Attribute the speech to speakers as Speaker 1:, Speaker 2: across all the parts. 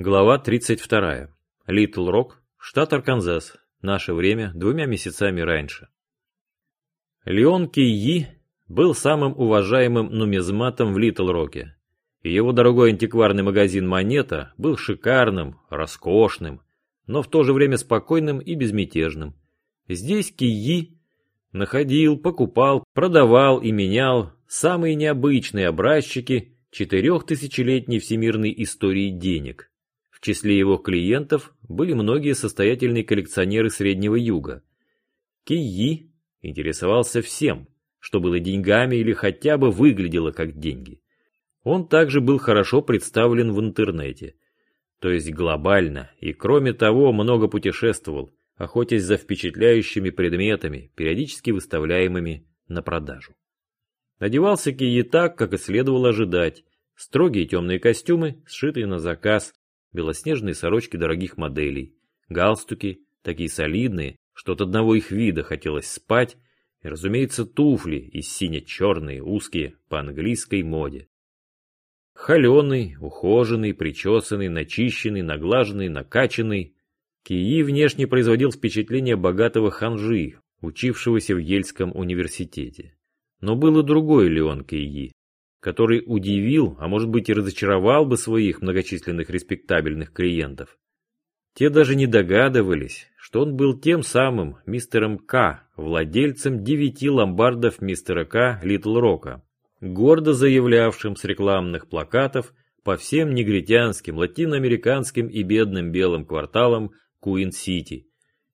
Speaker 1: Глава 32. Литл Рок, штат Арканзас. Наше время двумя месяцами раньше. Леон Кии был самым уважаемым нумизматом в Литл Роке. И его дорогой антикварный магазин «Монета» был шикарным, роскошным, но в то же время спокойным и безмятежным. Здесь Кии находил, покупал, продавал и менял самые необычные образчики четырехтысячелетней всемирной истории денег. В числе его клиентов были многие состоятельные коллекционеры Среднего Юга. Кии интересовался всем, что было деньгами или хотя бы выглядело как деньги. Он также был хорошо представлен в интернете, то есть глобально, и кроме того много путешествовал, охотясь за впечатляющими предметами, периодически выставляемыми на продажу. Одевался Кии так, как и следовало ожидать. Строгие темные костюмы, сшитые на заказ, белоснежные сорочки дорогих моделей, галстуки, такие солидные, что от одного их вида хотелось спать, и, разумеется, туфли из сине-черные, узкие, по английской моде. Холеный, ухоженный, причесанный, начищенный, наглаженный, накачанный, Кии внешне производил впечатление богатого ханжи, учившегося в Ельском университете. Но был и другой Леон Кии, который удивил, а может быть и разочаровал бы своих многочисленных респектабельных клиентов. Те даже не догадывались, что он был тем самым мистером К, владельцем девяти ломбардов мистера К Литл Рока, гордо заявлявшим с рекламных плакатов по всем негритянским, латиноамериканским и бедным белым кварталам Куин-Сити.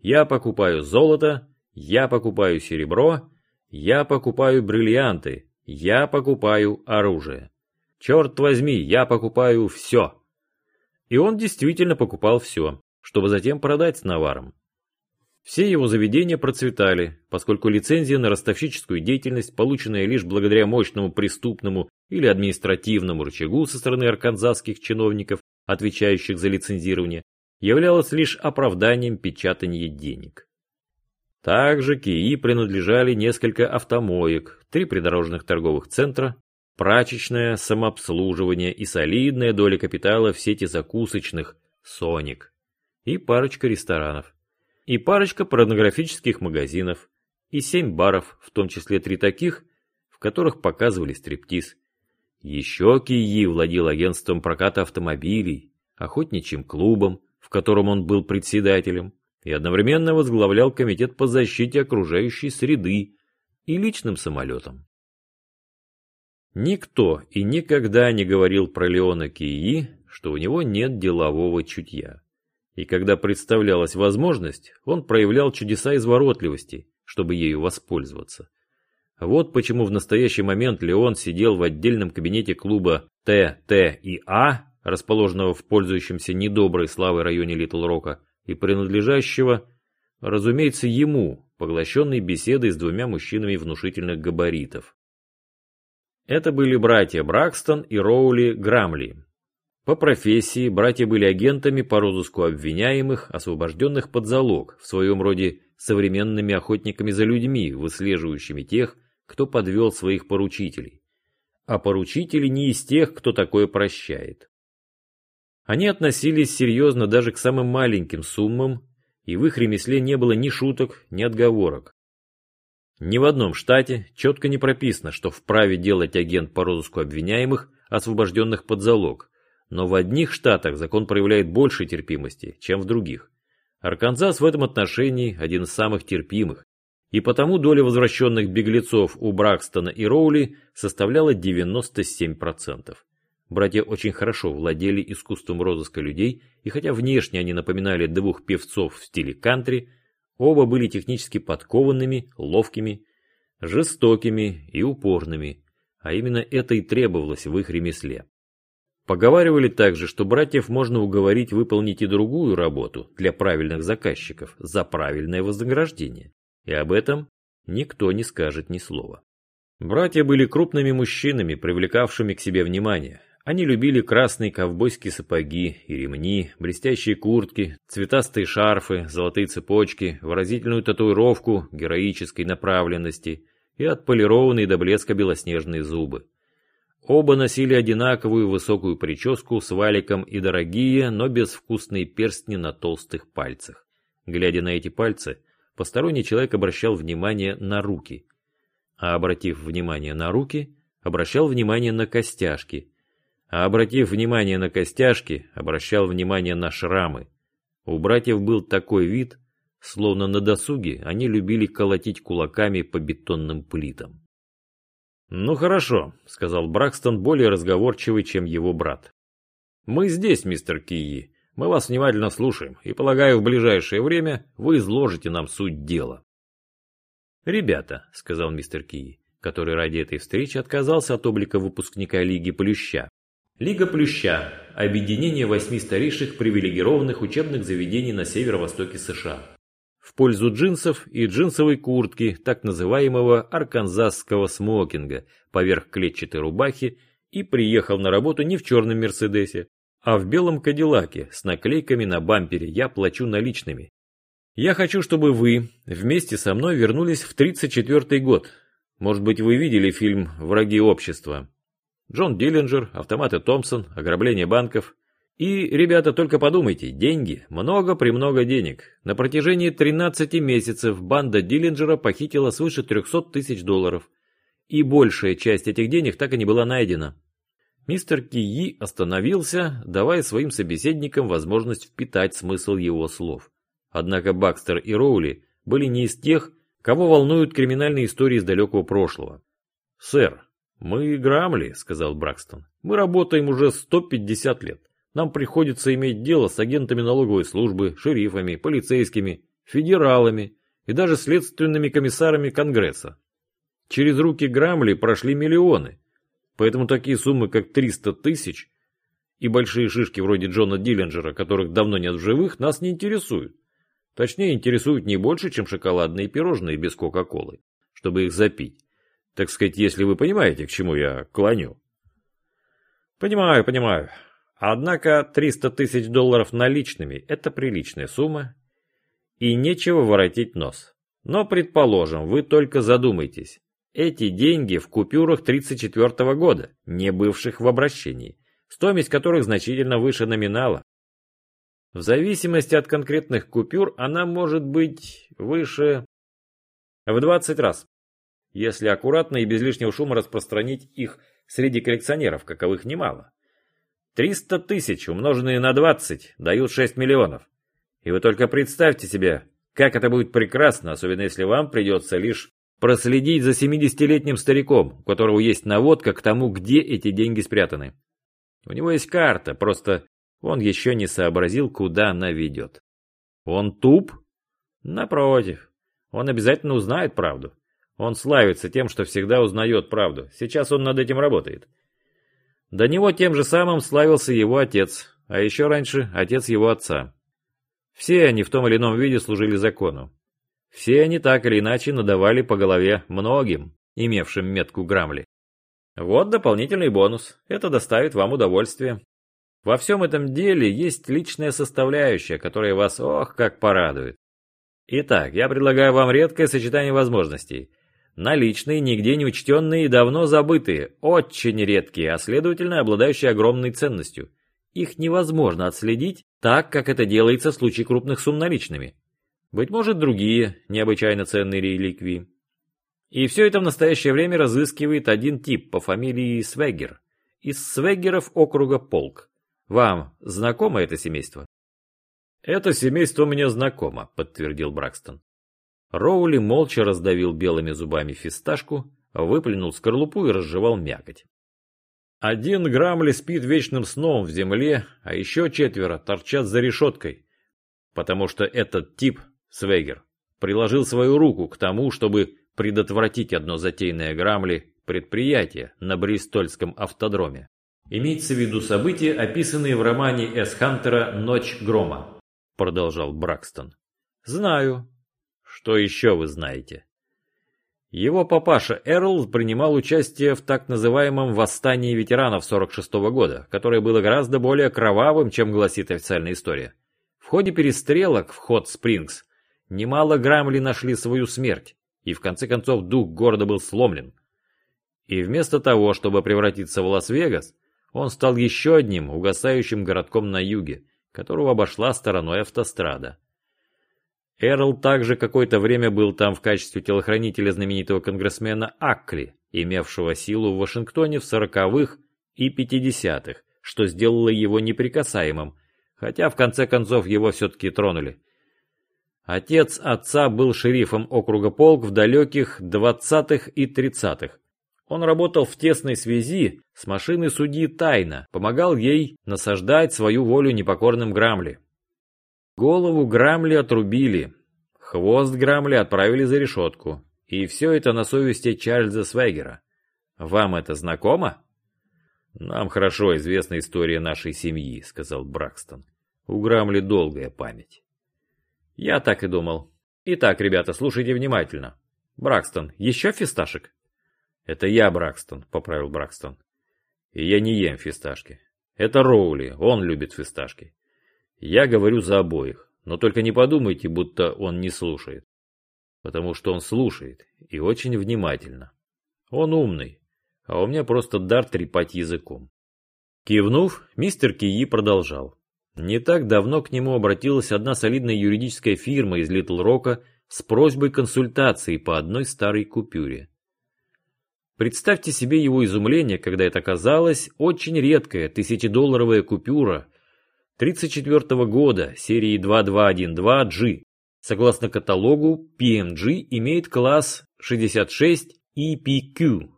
Speaker 1: Я покупаю золото, я покупаю серебро, я покупаю бриллианты, я покупаю оружие. Черт возьми, я покупаю все. И он действительно покупал все, чтобы затем продать с наваром. Все его заведения процветали, поскольку лицензия на ростовщическую деятельность, полученная лишь благодаря мощному преступному или административному рычагу со стороны арканзасских чиновников, отвечающих за лицензирование, являлась лишь оправданием печатания денег. Также Кии принадлежали несколько автомоек, три придорожных торговых центра, прачечное самообслуживание и солидная доля капитала в сети закусочных «Соник» и парочка ресторанов, и парочка порнографических магазинов, и семь баров, в том числе три таких, в которых показывали стриптиз. Еще Кии владел агентством проката автомобилей, охотничьим клубом, в котором он был председателем, и одновременно возглавлял комитет по защите окружающей среды и личным самолетом. Никто и никогда не говорил про Леона Кии, что у него нет делового чутья. И когда представлялась возможность, он проявлял чудеса изворотливости, чтобы ею воспользоваться. Вот почему в настоящий момент Леон сидел в отдельном кабинете клуба Т, Т и А расположенного в пользующемся недоброй славой районе Литл-Рока и принадлежащего, разумеется, ему, поглощенной беседой с двумя мужчинами внушительных габаритов. Это были братья Бракстон и Роули Грамли. По профессии братья были агентами по розыску обвиняемых, освобожденных под залог, в своем роде современными охотниками за людьми, выслеживающими тех, кто подвел своих поручителей. А поручители не из тех, кто такое прощает. Они относились серьезно даже к самым маленьким суммам, и в их ремесле не было ни шуток, ни отговорок. Ни в одном штате четко не прописано, что вправе делать агент по розыску обвиняемых, освобожденных под залог, но в одних штатах закон проявляет больше терпимости, чем в других. Арканзас в этом отношении один из самых терпимых, и потому доля возвращенных беглецов у Бракстона и Роули составляла 97%. Братья очень хорошо владели искусством розыска людей, и хотя внешне они напоминали двух певцов в стиле кантри, оба были технически подкованными, ловкими, жестокими и упорными, а именно это и требовалось в их ремесле. Поговаривали также, что братьев можно уговорить выполнить и другую работу для правильных заказчиков за правильное вознаграждение, и об этом никто не скажет ни слова. Братья были крупными мужчинами, привлекавшими к себе внимание, они любили красные ковбойские сапоги и ремни, блестящие куртки, цветастые шарфы, золотые цепочки, выразительную татуировку героической направленности и отполированные до блеска белоснежные зубы. Оба носили одинаковую высокую прическу с валиком и дорогие, но безвкусные перстни на толстых пальцах. Глядя на эти пальцы, посторонний человек обращал внимание на руки. А обратив внимание на руки, обращал внимание на костяшки. А обратив внимание на костяшки, обращал внимание на шрамы. У братьев был такой вид, словно на досуге они любили колотить кулаками по бетонным плитам. «Ну хорошо», — сказал Бракстон, более разговорчивый, чем его брат. «Мы здесь, мистер Кии. Мы вас внимательно слушаем, и, полагаю, в ближайшее время вы изложите нам суть дела». «Ребята», — сказал мистер Кии, который ради этой встречи отказался от облика выпускника Лиги Плюща. Лига Плюща – объединение восьми старейших привилегированных учебных заведений на северо-востоке США в пользу джинсов и джинсовой куртки, так называемого арканзасского смокинга, поверх клетчатой рубахи, и приехал на работу не в черном Мерседесе, а в белом Кадиллаке с наклейками на бампере «Я плачу наличными». Я хочу, чтобы вы вместе со мной вернулись в 34 год. Может быть, вы видели фильм «Враги общества». Джон Диллинджер, автоматы Томпсон, ограбление банков – и, ребята, только подумайте, деньги, много-премного денег. На протяжении 13 месяцев банда Диллинджера похитила свыше 300 тысяч долларов. И большая часть этих денег так и не была найдена. Мистер Кии остановился, давая своим собеседникам возможность впитать смысл его слов. Однако Бакстер и Роули были не из тех, кого волнуют криминальные истории из далекого прошлого. «Сэр, мы Грамли», — сказал Бракстон. «Мы работаем уже 150 лет. Нам приходится иметь дело с агентами налоговой службы, шерифами, полицейскими, федералами и даже следственными комиссарами Конгресса. Через руки Грамли прошли миллионы, поэтому такие суммы, как 300 тысяч и большие шишки вроде Джона Диллинджера, которых давно нет в живых, нас не интересуют. Точнее, интересуют не больше, чем шоколадные пирожные без Кока-Колы, чтобы их запить. Так сказать, если вы понимаете, к чему я клоню. Понимаю, понимаю. Однако 300 тысяч долларов наличными – это приличная сумма, и нечего воротить нос. Но, предположим, вы только задумайтесь. Эти деньги в купюрах 34 года, не бывших в обращении, стоимость которых значительно выше номинала. В зависимости от конкретных купюр она может быть выше в 20 раз, если аккуратно и без лишнего шума распространить их среди коллекционеров, каковых немало. 300 тысяч, умноженные на 20, дают 6 миллионов. И вы только представьте себе, как это будет прекрасно, особенно если вам придется лишь проследить за 70-летним стариком, у которого есть наводка к тому, где эти деньги спрятаны. У него есть карта, просто он еще не сообразил, куда она ведет. Он туп? Напротив, он обязательно узнает правду. Он славится тем, что всегда узнает правду. Сейчас он над этим работает. До него тем же самым славился его отец, а еще раньше отец его отца. Все они в том или ином виде служили закону. Все они так или иначе надавали по голове многим, имевшим метку Грамли. Вот дополнительный бонус. Это доставит вам удовольствие. Во всем этом деле есть личная составляющая, которая вас ох как порадует. Итак, я предлагаю вам редкое сочетание возможностей. Наличные, нигде не учтенные и давно забытые, очень редкие, а следовательно обладающие огромной ценностью. Их невозможно отследить так, как это делается в случае крупных сумм наличными. Быть может, другие необычайно ценные реликвии. И все это в настоящее время разыскивает один тип по фамилии Свегер, из Свегеров округа Полк. Вам знакомо это семейство? Это семейство мне знакомо, подтвердил Бракстон. Роули молча раздавил белыми зубами фисташку, выплюнул скорлупу и разжевал мякоть. Один Грамли спит вечным сном в земле, а еще четверо торчат за решеткой, потому что этот тип, Свегер, приложил свою руку к тому, чтобы предотвратить одно затейное Грамли предприятие на Бристольском автодроме. Имеется в виду события, описанные в романе С. Хантера «Ночь грома», продолжал Бракстон. Знаю, что еще вы знаете? Его папаша Эрл принимал участие в так называемом «восстании ветеранов» 46 -го года, которое было гораздо более кровавым, чем гласит официальная история. В ходе перестрелок в Хот Спрингс немало Грамли нашли свою смерть, и в конце концов дух города был сломлен. И вместо того, чтобы превратиться в Лас-Вегас, он стал еще одним угасающим городком на юге, которого обошла стороной автострада. Эрл также какое-то время был там в качестве телохранителя знаменитого конгрессмена Аккли, имевшего силу в Вашингтоне в сороковых и пятидесятых, что сделало его неприкасаемым, хотя в конце концов его все-таки тронули. Отец отца был шерифом округа Полк в далеких двадцатых и тридцатых. Он работал в тесной связи с машиной судьи тайно, помогал ей насаждать свою волю непокорным Грамли. Голову Грамли отрубили, хвост Грамли отправили за решетку. И все это на совести Чарльза Свегера. Вам это знакомо? Нам хорошо известна история нашей семьи, сказал Бракстон. У Грамли долгая память. Я так и думал. Итак, ребята, слушайте внимательно. Бракстон, еще фисташек? Это я, Бракстон, поправил Бракстон. И я не ем фисташки. Это Роули, он любит фисташки. Я говорю за обоих, но только не подумайте, будто он не слушает. Потому что он слушает, и очень внимательно. Он умный, а у меня просто дар трепать языком. Кивнув, мистер Кии продолжал. Не так давно к нему обратилась одна солидная юридическая фирма из Литл Рока с просьбой консультации по одной старой купюре. Представьте себе его изумление, когда это оказалась очень редкая тысячедолларовая купюра 1934 года серии 2212G. Согласно каталогу, PMG имеет класс 66 EPQ.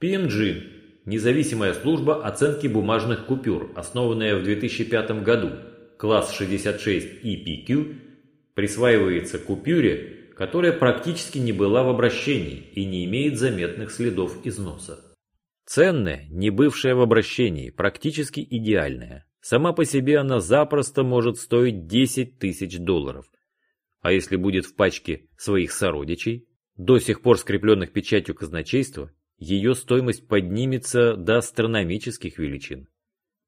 Speaker 1: PMG – независимая служба оценки бумажных купюр, основанная в 2005 году. Класс 66 EPQ присваивается купюре, которая практически не была в обращении и не имеет заметных следов износа. Ценная, не бывшая в обращении, практически идеальная. Сама по себе она запросто может стоить 10 тысяч долларов. А если будет в пачке своих сородичей, до сих пор скрепленных печатью казначейства, ее стоимость поднимется до астрономических величин.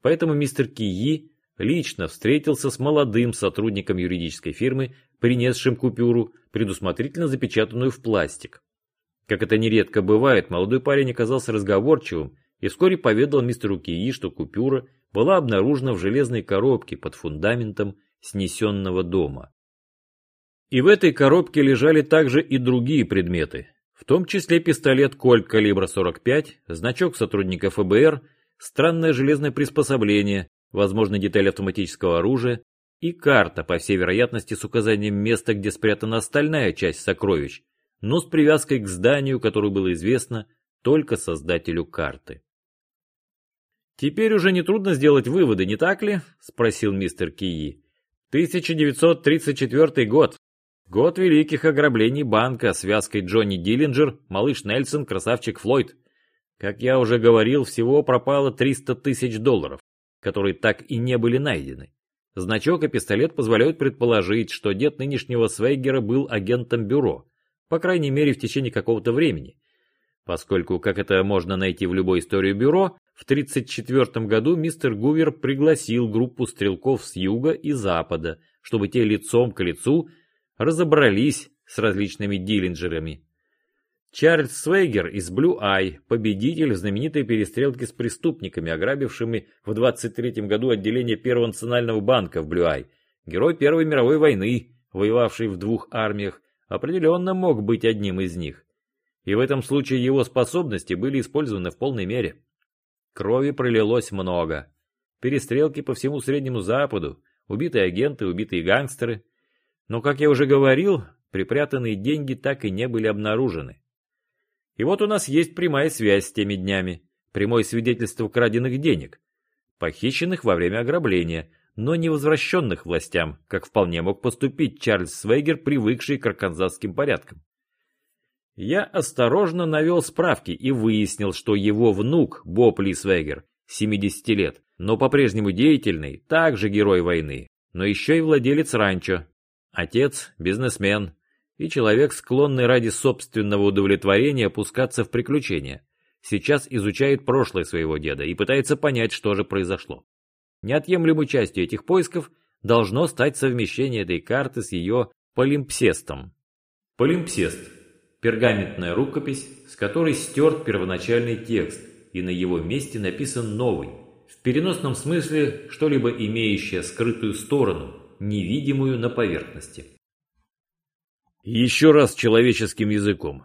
Speaker 1: Поэтому мистер Кии лично встретился с молодым сотрудником юридической фирмы, принесшим купюру, предусмотрительно запечатанную в пластик. Как это нередко бывает, молодой парень оказался разговорчивым и вскоре поведал мистеру Кии, что купюра была обнаружена в железной коробке под фундаментом снесенного дома. И в этой коробке лежали также и другие предметы, в том числе пистолет Кольт калибра 45, значок сотрудника ФБР, странное железное приспособление, возможно деталь автоматического оружия и карта, по всей вероятности, с указанием места, где спрятана остальная часть сокровищ, но с привязкой к зданию, которое было известно только создателю карты. «Теперь уже нетрудно сделать выводы, не так ли?» – спросил мистер Кии. «1934 год. Год великих ограблений банка связкой Джонни Диллинджер, малыш Нельсон, красавчик Флойд. Как я уже говорил, всего пропало 300 тысяч долларов, которые так и не были найдены. Значок и пистолет позволяют предположить, что дед нынешнего Свейгера был агентом бюро, по крайней мере в течение какого-то времени. Поскольку, как это можно найти в любой истории бюро, в 1934 году мистер Гувер пригласил группу стрелков с юга и запада, чтобы те лицом к лицу разобрались с различными диллинджерами. Чарльз Свейгер из Blue Eye, победитель знаменитой перестрелке с преступниками, ограбившими в 23 году отделение Первого национального банка в Blue Eye, герой Первой мировой войны, воевавший в двух армиях, определенно мог быть одним из них. И в этом случае его способности были использованы в полной мере. Крови пролилось много. Перестрелки по всему Среднему Западу, убитые агенты, убитые гангстеры. Но, как я уже говорил, припрятанные деньги так и не были обнаружены. И вот у нас есть прямая связь с теми днями, прямое свидетельство краденных денег, похищенных во время ограбления, но не возвращенных властям, как вполне мог поступить Чарльз Свейгер, привыкший к арканзасским порядкам. Я осторожно навел справки и выяснил, что его внук Боб Лисвегер, 70 лет, но по-прежнему деятельный, также герой войны, но еще и владелец ранчо. Отец – бизнесмен и человек, склонный ради собственного удовлетворения опускаться в приключения. Сейчас изучает прошлое своего деда и пытается понять, что же произошло. Неотъемлемой частью этих поисков должно стать совмещение этой карты с ее полимпсестом. Полимпсест Пергаментная рукопись, с которой стерт первоначальный текст, и на его месте написан новый, в переносном смысле что-либо имеющее скрытую сторону, невидимую на поверхности. Еще раз человеческим языком.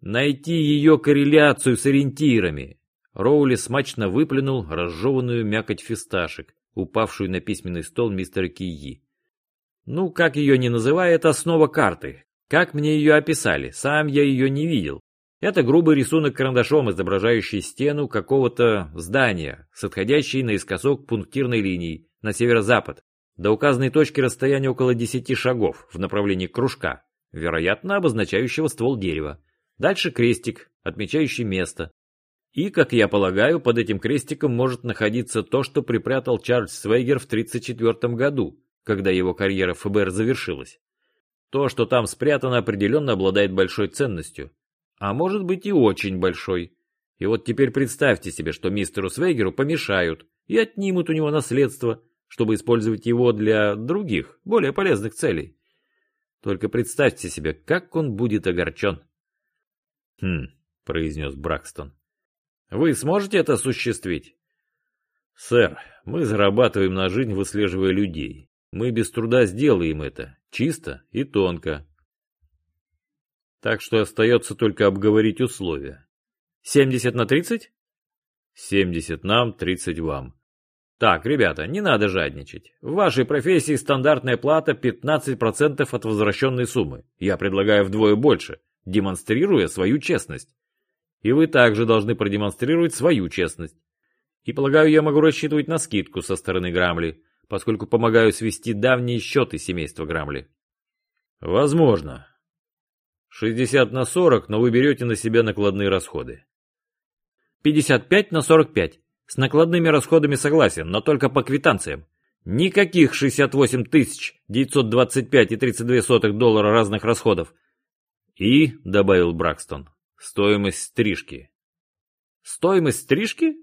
Speaker 1: Найти ее корреляцию с ориентирами. Роули смачно выплюнул разжеванную мякоть фисташек, упавшую на письменный стол мистера Кии. Ну, как ее не называй, это основа карты. Как мне ее описали, сам я ее не видел. Это грубый рисунок карандашом, изображающий стену какого-то здания с отходящей наискосок пунктирной линией на северо-запад. До указанной точки расстояние около 10 шагов в направлении кружка, вероятно, обозначающего ствол дерева. Дальше крестик, отмечающий место. И, как я полагаю, под этим крестиком может находиться то, что припрятал Чарльз Свейгер в 1934 году, когда его карьера ФБР завершилась. То, что там спрятано, определенно обладает большой ценностью. А может быть и очень большой. И вот теперь представьте себе, что мистеру Свейгеру помешают и отнимут у него наследство, чтобы использовать его для других, более полезных целей. Только представьте себе, как он будет огорчен. «Хм», — произнес Бракстон. «Вы сможете это осуществить?» «Сэр, мы зарабатываем на жизнь, выслеживая людей. Мы без труда сделаем это, чисто и тонко. Так что остается только обговорить условия. 70 на 30? 70 нам, 30 вам. Так, ребята, не надо жадничать. В вашей профессии стандартная плата 15% от возвращенной суммы. Я предлагаю вдвое больше, демонстрируя свою честность. И вы также должны продемонстрировать свою честность. И полагаю, я могу рассчитывать на скидку со стороны Грамли, поскольку помогаю свести давние счеты семейства Грамли. Возможно. 60 на 40, но вы берете на себя накладные расходы. 55 на 45. С накладными расходами согласен, но только по квитанциям. Никаких 68 тысяч 925 и 32 сотых доллара разных расходов. И, добавил Бракстон, стоимость стрижки. Стоимость стрижки?